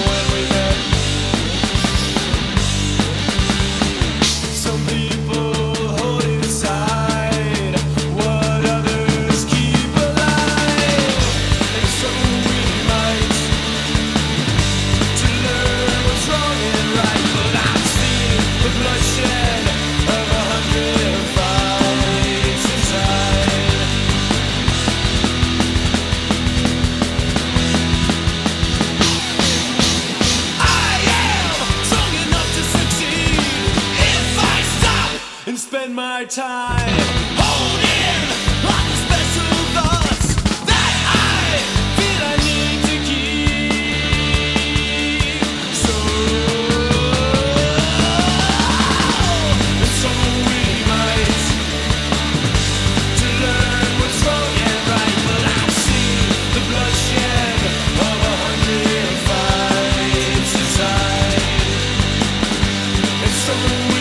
somewhere spend my time holding on to special thoughts that I feel I need to keep. So it's only right to learn what's wrong and right, but I've seen the bloodshed of a hundred fights inside. It's only